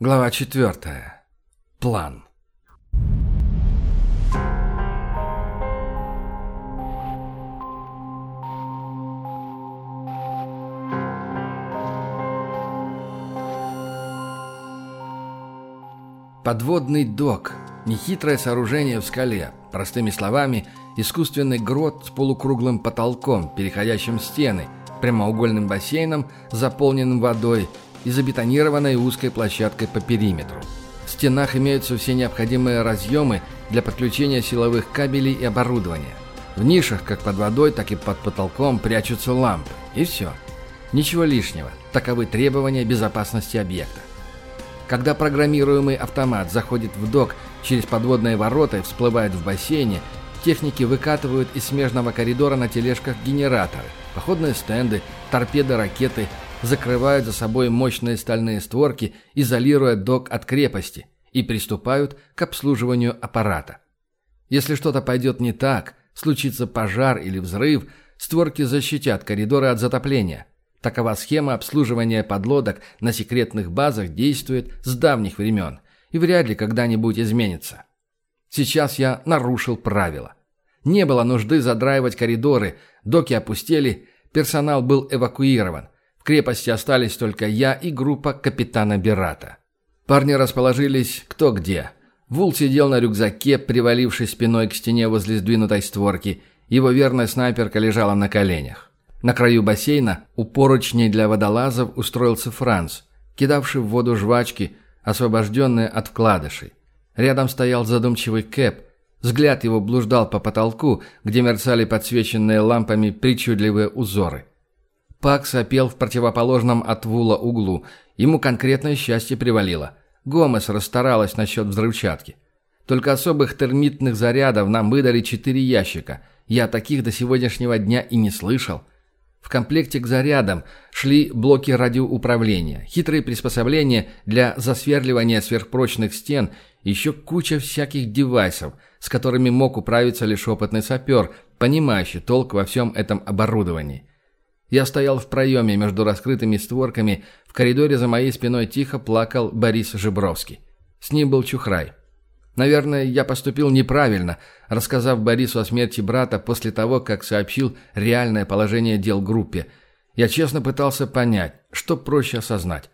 Глава четвертая. План. Подводный док – нехитрое сооружение в скале. Простыми словами, искусственный грот с полукруглым потолком, переходящим в стены, прямоугольным бассейном, заполненным водой – и забетонированной узкой площадкой по периметру. В стенах имеются все необходимые разъемы для подключения силовых кабелей и оборудования. В нишах, как под водой, так и под потолком, прячутся лампы. И все. Ничего лишнего. Таковы требования безопасности объекта. Когда программируемый автомат заходит в док через подводные ворота и всплывает в бассейне, техники выкатывают из смежного коридора на тележках генераторы, походные стенды, торпеды, ракеты закрывают за собой мощные стальные створки, изолируя док от крепости, и приступают к обслуживанию аппарата. Если что-то пойдет не так, случится пожар или взрыв, створки защитят коридоры от затопления. Такова схема обслуживания подлодок на секретных базах действует с давних времен и вряд ли когда-нибудь изменится. Сейчас я нарушил правила. Не было нужды задраивать коридоры, доки опустели, персонал был эвакуирован – крепости остались только я и группа капитана Берата. Парни расположились кто где. Вул сидел на рюкзаке, привалившись спиной к стене возле сдвинутой створки. Его верная снайперка лежала на коленях. На краю бассейна у поручней для водолазов устроился Франц, кидавший в воду жвачки, освобожденные от вкладышей. Рядом стоял задумчивый Кэп. Взгляд его блуждал по потолку, где мерцали подсвеченные лампами причудливые узоры. Пак сопел в противоположном от Вула углу. Ему конкретное счастье привалило. Гомес расстаралась насчет взрывчатки. Только особых термитных зарядов нам выдали четыре ящика. Я таких до сегодняшнего дня и не слышал. В комплекте к зарядам шли блоки радиоуправления, хитрые приспособления для засверливания сверхпрочных стен, еще куча всяких девайсов, с которыми мог управиться лишь опытный сапер, понимающий толк во всем этом оборудовании. Я стоял в проеме между раскрытыми створками, в коридоре за моей спиной тихо плакал Борис Жибровский. С ним был Чухрай. Наверное, я поступил неправильно, рассказав Борису о смерти брата после того, как сообщил реальное положение дел группе. Я честно пытался понять, что проще осознать.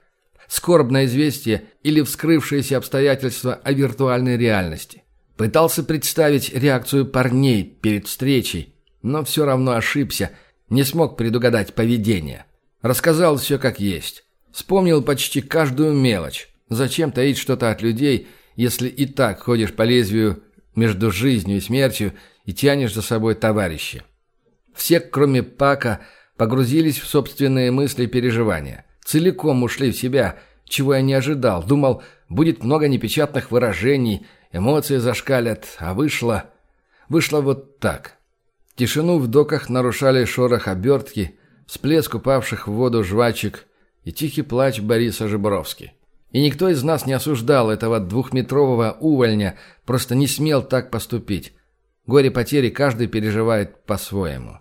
Скорбное известие или вскрывшиеся обстоятельства о виртуальной реальности. Пытался представить реакцию парней перед встречей, но все равно ошибся – не смог предугадать поведение. Рассказал все как есть. Вспомнил почти каждую мелочь. Зачем таить что-то от людей, если и так ходишь по лезвию между жизнью и смертью и тянешь за собой товарища? Все, кроме Пака, погрузились в собственные мысли и переживания. Целиком ушли в себя, чего я не ожидал. Думал, будет много непечатных выражений, эмоции зашкалят, а вышло... Вышло вот так. Тишину в доках нарушали шорох обертки, всплеск упавших в воду жвачек и тихий плач Бориса Жибровски. И никто из нас не осуждал этого двухметрового увольня, просто не смел так поступить. Горе потери каждый переживает по-своему.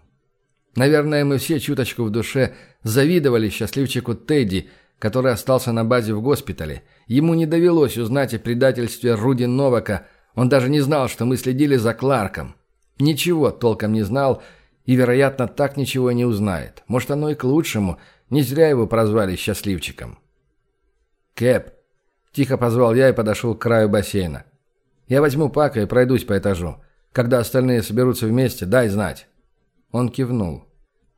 Наверное, мы все чуточку в душе завидовали счастливчику Тедди, который остался на базе в госпитале. Ему не довелось узнать о предательстве Руди Новака, он даже не знал, что мы следили за Кларком. Ничего толком не знал и, вероятно, так ничего не узнает. Может, оно и к лучшему. Не зря его прозвали счастливчиком. «Кэп!» – тихо позвал я и подошел к краю бассейна. «Я возьму Пака и пройдусь по этажу. Когда остальные соберутся вместе, дай знать». Он кивнул.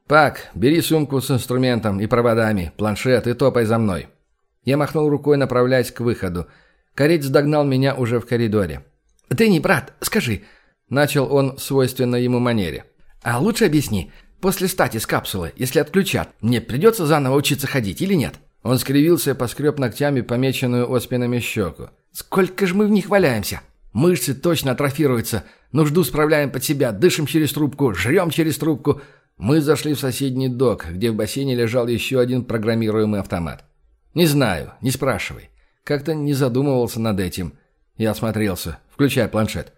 «Пак, бери сумку с инструментом и проводами, планшет и топай за мной». Я махнул рукой, направляясь к выходу. Корец догнал меня уже в коридоре. «Ты не брат, скажи, Начал он в свойственной ему манере. «А лучше объясни, после стати с капсулы, если отключат, мне придется заново учиться ходить или нет?» Он скривился и поскреб ногтями помеченную оспинами щеку. «Сколько же мы в них валяемся? Мышцы точно атрофируются. Нужду справляем под себя, дышим через трубку, жрем через трубку». Мы зашли в соседний док, где в бассейне лежал еще один программируемый автомат. «Не знаю, не спрашивай. Как-то не задумывался над этим». Я осмотрелся. «Включай планшет».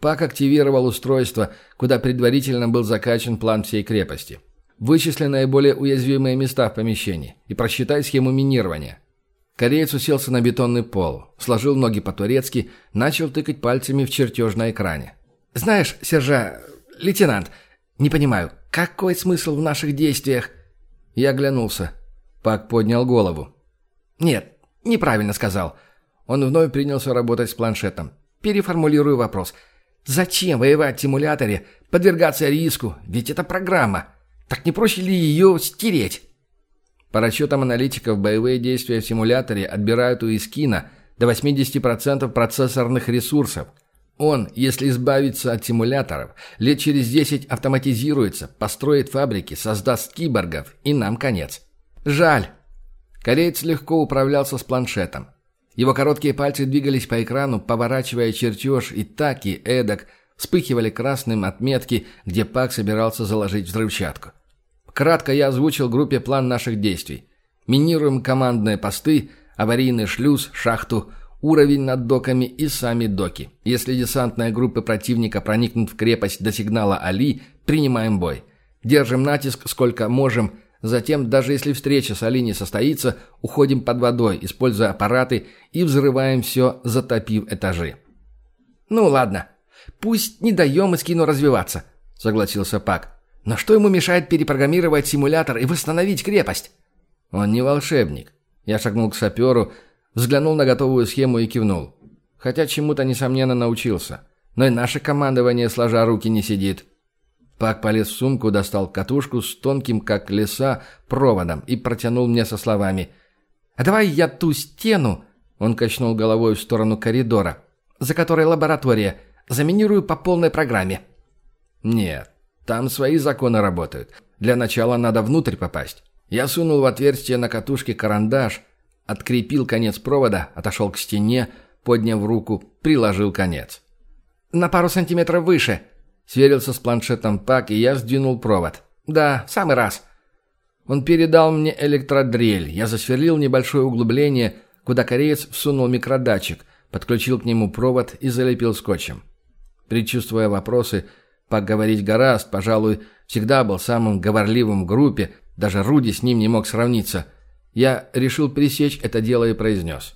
Пак активировал устройство, куда предварительно был закачан план всей крепости. Вычисли наиболее уязвимые места в помещении и просчитай схему минирования. Кореец уселся на бетонный пол, сложил ноги по-турецки, начал тыкать пальцами в чертеж на экране. «Знаешь, сержа... лейтенант, не понимаю, какой смысл в наших действиях?» Я оглянулся. Пак поднял голову. «Нет, неправильно сказал». Он вновь принялся работать с планшетом. «Переформулирую вопрос. Зачем воевать в симуляторе, подвергаться риску? Ведь это программа. Так не проще ли ее стереть?» По расчетам аналитиков, боевые действия в симуляторе отбирают у Искина до 80% процессорных ресурсов. Он, если избавиться от симуляторов, лет через 10 автоматизируется, построит фабрики, создаст киборгов, и нам конец. Жаль. Кореец легко управлялся с планшетом. Его короткие пальцы двигались по экрану, поворачивая чертеж и так, и эдак, вспыхивали красным отметки, где Пак собирался заложить взрывчатку. Кратко я озвучил группе план наших действий. Минируем командные посты, аварийный шлюз, шахту, уровень над доками и сами доки. Если десантные группы противника проникнут в крепость до сигнала Али, принимаем бой. Держим натиск сколько можем, затем, даже если встреча с Али не состоится, уходим под водой, используя аппараты и взрываем все, затопив этажи. «Ну ладно, пусть не даем Искину развиваться», — согласился Пак. Но что ему мешает перепрограммировать симулятор и восстановить крепость? Он не волшебник. Я шагнул к саперу, взглянул на готовую схему и кивнул. Хотя чему-то, несомненно, научился. Но и наше командование, сложа руки, не сидит. Пак полез в сумку, достал катушку с тонким, как леса, проводом и протянул мне со словами «А давай я ту стену...» Он качнул головой в сторону коридора, за которой лаборатория, заминирую по полной программе. «Нет, там свои законы работают. Для начала надо внутрь попасть. Я сунул в отверстие на катушке карандаш, открепил конец провода, отошел к стене, подняв руку, приложил конец. «На пару сантиметров выше», — сверился с планшетом Пак, и я сдвинул провод. «Да, в самый раз». Он передал мне электродрель. Я засверлил небольшое углубление, куда кореец всунул микродатчик, подключил к нему провод и залепил скотчем. Предчувствуя вопросы, Поговорить гораст, пожалуй, всегда был самым говорливым в группе, даже Руди с ним не мог сравниться. Я решил пресечь это дело и произнес.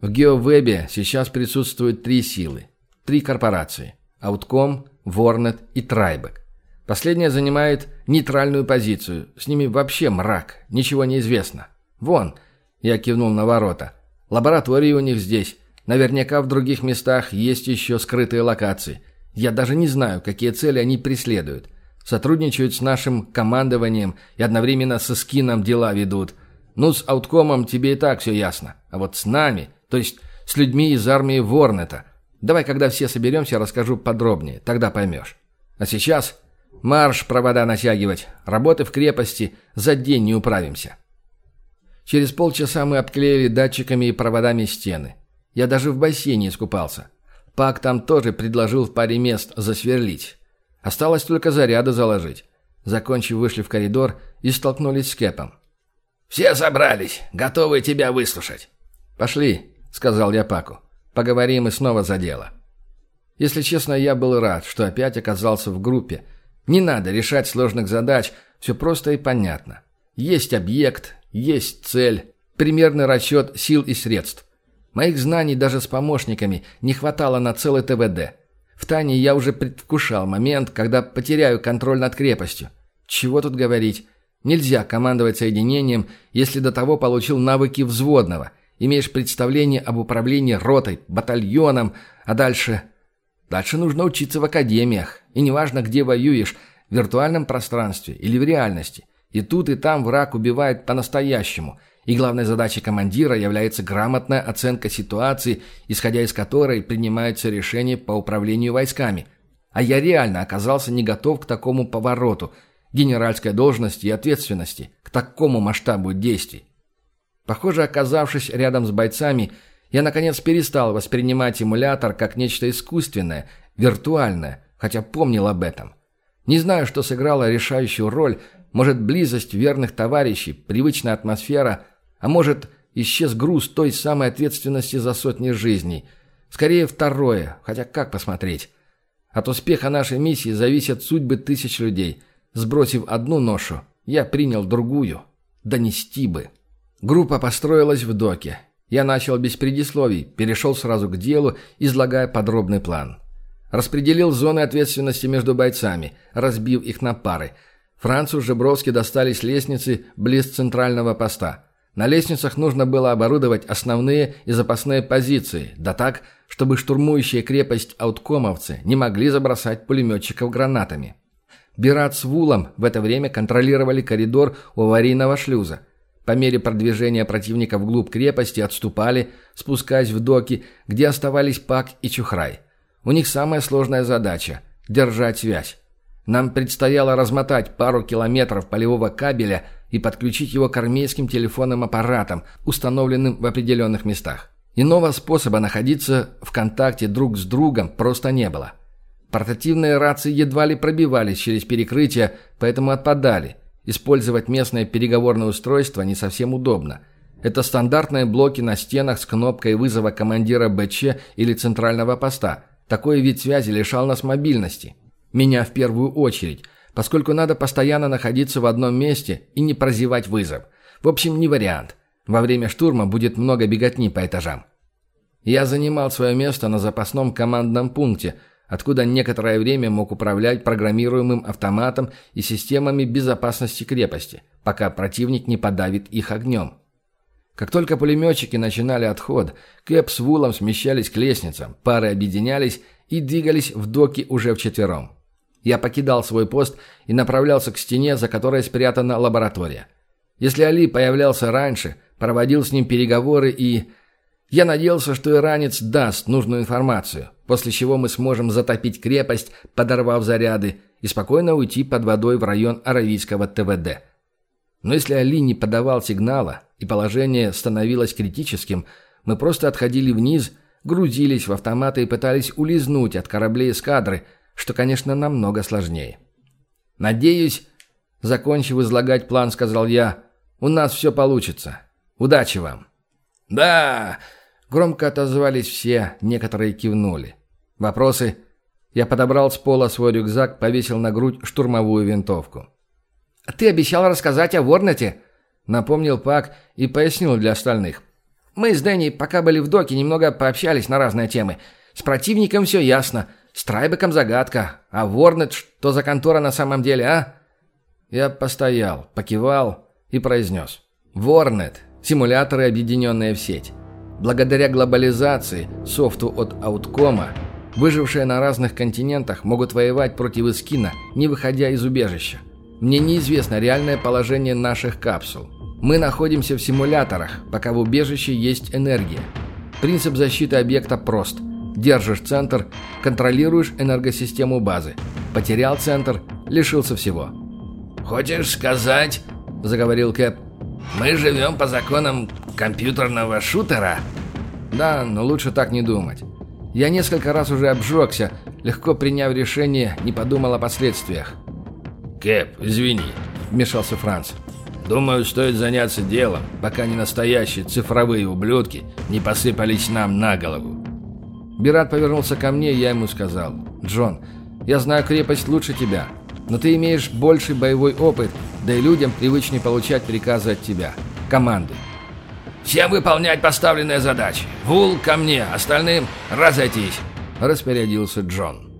В GeoWeb сейчас присутствуют три силы, три корпорации – Outkом, Warnet и Трайбек. Последняя занимает нейтральную позицию, с ними вообще мрак, ничего не известно. Вон, я кивнул на ворота, лаборатории у них здесь, наверняка в других местах есть еще скрытые локации – я даже не знаю, какие цели они преследуют. Сотрудничают с нашим командованием и одновременно со скином дела ведут. Ну, с ауткомом тебе и так все ясно. А вот с нами, то есть с людьми из армии Ворнета. Давай, когда все соберемся, расскажу подробнее, тогда поймешь. А сейчас марш провода натягивать. Работы в крепости за день не управимся. Через полчаса мы обклеили датчиками и проводами стены. Я даже в бассейне искупался. Пак там тоже предложил в паре мест засверлить. Осталось только заряды заложить. Закончив, вышли в коридор и столкнулись с Кэпом. «Все собрались, готовы тебя выслушать». «Пошли», — сказал я Паку. «Поговорим и снова за дело». Если честно, я был рад, что опять оказался в группе. Не надо решать сложных задач, все просто и понятно. Есть объект, есть цель, примерный расчет сил и средств. Моих знаний даже с помощниками не хватало на целый ТВД. В Тане я уже предвкушал момент, когда потеряю контроль над крепостью. Чего тут говорить? Нельзя командовать соединением, если до того получил навыки взводного, имеешь представление об управлении ротой, батальоном, а дальше... Дальше нужно учиться в академиях, и неважно, где воюешь, в виртуальном пространстве или в реальности. И тут, и там враг убивает по-настоящему – и главной задачей командира является грамотная оценка ситуации, исходя из которой принимаются решения по управлению войсками. А я реально оказался не готов к такому повороту, генеральской должности и ответственности, к такому масштабу действий. Похоже, оказавшись рядом с бойцами, я наконец перестал воспринимать эмулятор как нечто искусственное, виртуальное, хотя помнил об этом. Не знаю, что сыграло решающую роль, может, близость верных товарищей, привычная атмосфера – а может, исчез груз той самой ответственности за сотни жизней. Скорее второе, хотя как посмотреть? От успеха нашей миссии зависят судьбы тысяч людей. Сбросив одну ношу, я принял другую. Донести бы. Группа построилась в доке. Я начал без предисловий, перешел сразу к делу, излагая подробный план. Распределил зоны ответственности между бойцами, разбив их на пары. Францу Жебровски достались лестницы близ центрального поста. На лестницах нужно было оборудовать основные и запасные позиции, да так, чтобы штурмующие крепость ауткомовцы не могли забросать пулеметчиков гранатами. Бират с Вулом в это время контролировали коридор у аварийного шлюза. По мере продвижения противника вглубь крепости отступали, спускаясь в доки, где оставались Пак и Чухрай. У них самая сложная задача – держать связь. Нам предстояло размотать пару километров полевого кабеля и подключить его к армейским телефонным аппаратам, установленным в определенных местах. Иного способа находиться в контакте друг с другом просто не было. Портативные рации едва ли пробивались через перекрытия, поэтому отпадали. Использовать местное переговорное устройство не совсем удобно. Это стандартные блоки на стенах с кнопкой вызова командира БЧ или центрального поста. Такой вид связи лишал нас мобильности. Меня в первую очередь, поскольку надо постоянно находиться в одном месте и не прозевать вызов. В общем, не вариант. Во время штурма будет много беготни по этажам. Я занимал свое место на запасном командном пункте, откуда некоторое время мог управлять программируемым автоматом и системами безопасности крепости, пока противник не подавит их огнем. Как только пулеметчики начинали отход, Кэп с Вулом смещались к лестницам, пары объединялись и двигались в доки уже вчетвером. Я покидал свой пост и направлялся к стене, за которой спрятана лаборатория. Если Али появлялся раньше, проводил с ним переговоры и... Я надеялся, что иранец даст нужную информацию, после чего мы сможем затопить крепость, подорвав заряды, и спокойно уйти под водой в район Аравийского ТВД. Но если Али не подавал сигнала, и положение становилось критическим, мы просто отходили вниз, грузились в автоматы и пытались улизнуть от кораблей эскадры – что, конечно, намного сложнее. «Надеюсь, закончив излагать план, сказал я, у нас все получится. Удачи вам!» «Да!» — громко отозвались все, некоторые кивнули. «Вопросы?» Я подобрал с пола свой рюкзак, повесил на грудь штурмовую винтовку. «Ты обещал рассказать о Ворнете?» — напомнил Пак и пояснил для остальных. «Мы с Дэнни, пока были в доке, немного пообщались на разные темы. С противником все ясно. С Трайбеком загадка. А Ворнет что за контора на самом деле, а?» Я постоял, покивал и произнес. «Ворнет. Симуляторы, объединенные в сеть. Благодаря глобализации, софту от Ауткома, выжившие на разных континентах могут воевать против Искина, не выходя из убежища. Мне неизвестно реальное положение наших капсул. Мы находимся в симуляторах, пока в убежище есть энергия. Принцип защиты объекта прост – Держишь центр, контролируешь энергосистему базы. Потерял центр, лишился всего. «Хочешь сказать, — заговорил Кэп, — мы живем по законам компьютерного шутера?» «Да, но лучше так не думать. Я несколько раз уже обжегся, легко приняв решение, не подумал о последствиях». «Кэп, извини», — вмешался Франц. «Думаю, стоит заняться делом, пока не настоящие цифровые ублюдки не посыпались нам на голову. Бират повернулся ко мне, и я ему сказал. «Джон, я знаю крепость лучше тебя, но ты имеешь больший боевой опыт, да и людям привычнее получать приказы от тебя. Команды». «Всем выполнять поставленные задачи. Вул ко мне, остальным разойтись», — распорядился Джон.